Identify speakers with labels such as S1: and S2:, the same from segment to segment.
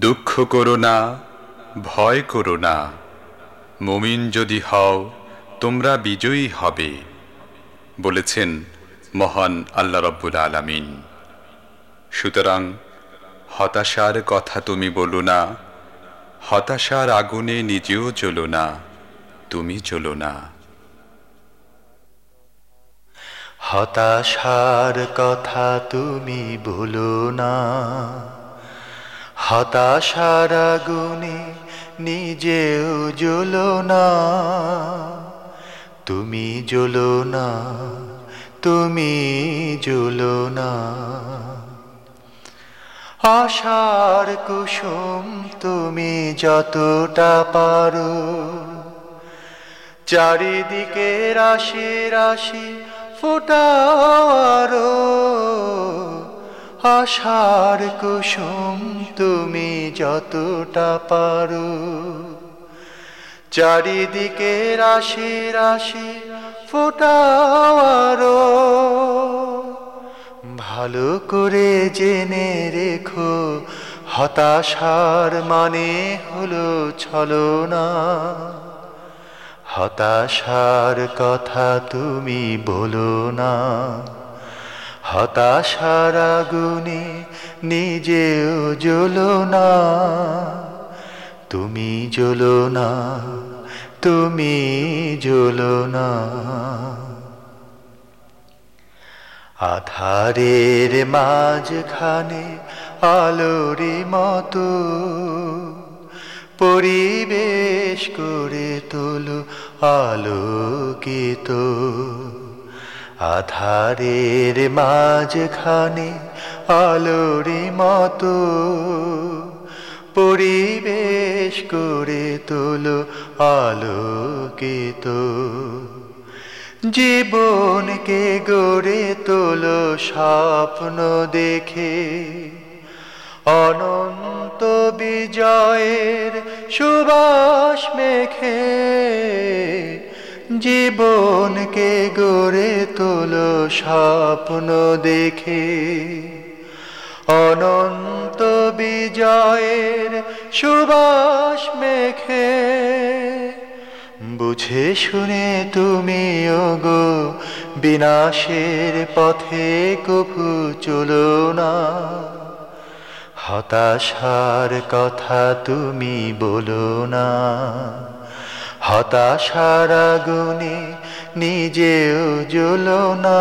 S1: দুঃখ করো না, ভয় করো না। মুমিন যদি হও, তোমরা বিজয়ী হবে, বলেছেন মহান আল্লাহ রব্বুল আলামিন। সুতরাং হতাশার কথা তুমি বলো না, হতাশার আগুনে নিজেও জ্বলো না, তুমি জ্বলো না।
S2: হতাশার কথা তুমি বলো না। হতাশার আগুনে নিজেও জ্বলো না। তুমি জ্বলো না, তুমি জ্বলো না। আশার কুসুম তুমি যতটা পারো, চারিদিকে রাশি রাশি ফোটারো আশার কুসুম তুমি যতটা পারো। চারিদিকে রাশি রাশি ফোটারো ভালো করে জেনে রেখো, হতাশার মানে হলো ছলনা। হতাশার কথা তুমি বলো না। হতাশার আগুনে নিজেও জ্বলো না। তুমি জ্বলো না, তুমি জ্বলো না। আধারের মাঝখানে আলোরি মতো পরিবেশ করে তোলো আলোকিত। আধারের মাঝখানে আলোরি মতো পরিবেশ করে তোলো আলোকিত। জীবনকে গড়ে তোলো স্বপ্ন দেখে। অনন্ত বিজয়ের সুবাস মেখে। জীবনকে গড়ে তোলো স্বপ্ন দেখে। অনন্ত বিজয়ের সুবাস মেখে। বুঝে শুনে তুমি গো বিনাশের পথে কভু চলো না। হতাশার কথা তুমি বলো না। হতাশার আগুনে নিজেও জ্বলো না।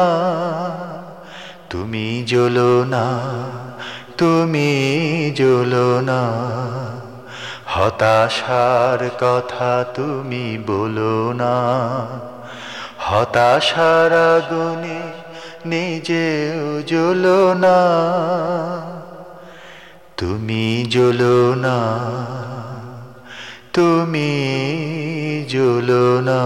S2: তুমি জ্বলো না, তুমি জ্বলো না। হতাশার কথা তুমি বলো না। হতাশার আগুনে নিজেও জ্বলো না। তুমি জ্বলো না, তুমি জ্বলো না